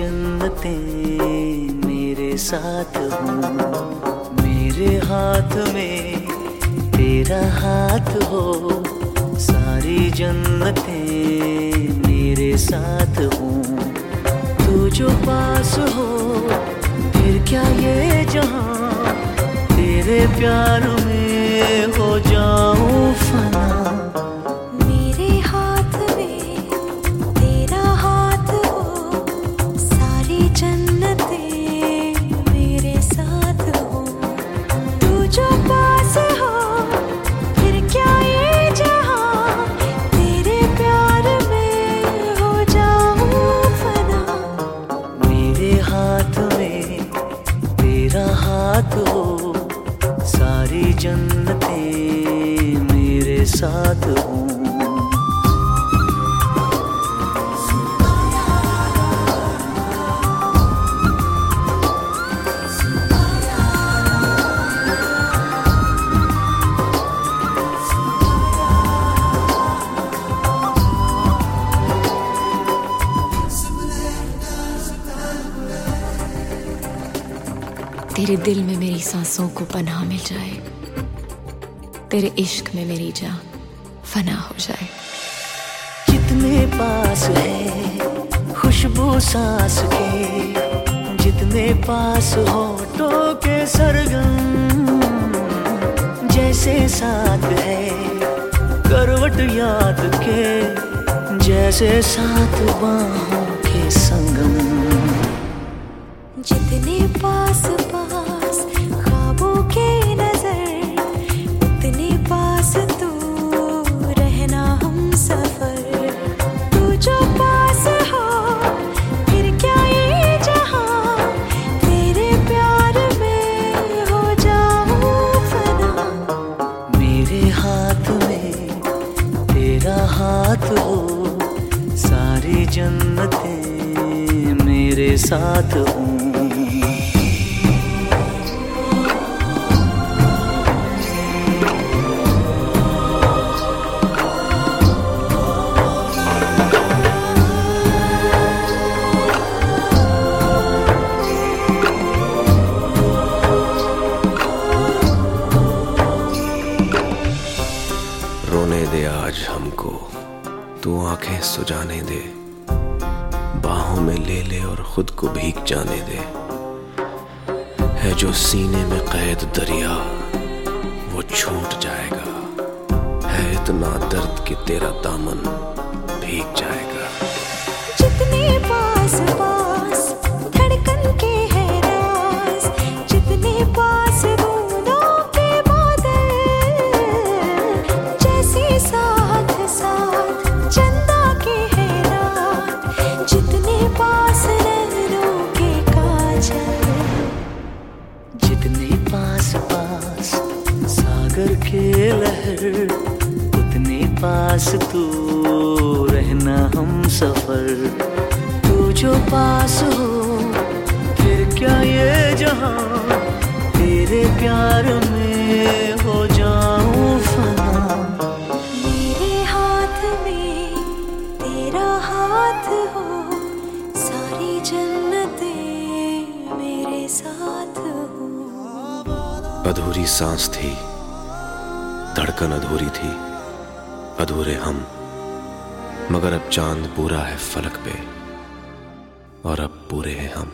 जन्नतें मेरे साथ हो। मेरे हाथ में तेरा हाथ हो। सारी जन्नतें मेरे साथ हो। तू जो पास हो, फिर क्या ये जहाँ? तेरे प्यार साथ हूँ। तेरे दिल में मेरी सांसों को पनाह मिल जाए। तेरे इश्क में मेरी जान फना हो जाए। जितने पास है, खुशबू सांस के, जितने पास हो तो के सरगम, जैसे साथ है, करवट याद के, जैसे साथ बाहों के संगम। जितने पास जन्नतें मेरे साथ हूँ। रोने दे आज हमको तू आँखें सुजाने दे। बाहों में ले ले और खुद को भीग जाने दे। है जो सीने में कैद दरिया, वो छूट जाएगा। है इतना दर्द कि तेरा दामन भीग जाएगा। पास तू रहना हम सफ़र। तू जो पास हो फिर क्या ये जहाँ? तेरे प्यार में हो जाऊँ फना मेरे हाथ में तेरा हाथ हो सारी जन्नतें मेरे साथ हो। अधूरी सांस थी धड़कन अधूरी थी। अधूरे हम मगर अब चाँद पूरा है फलक पे और अब पूरे हैं हम।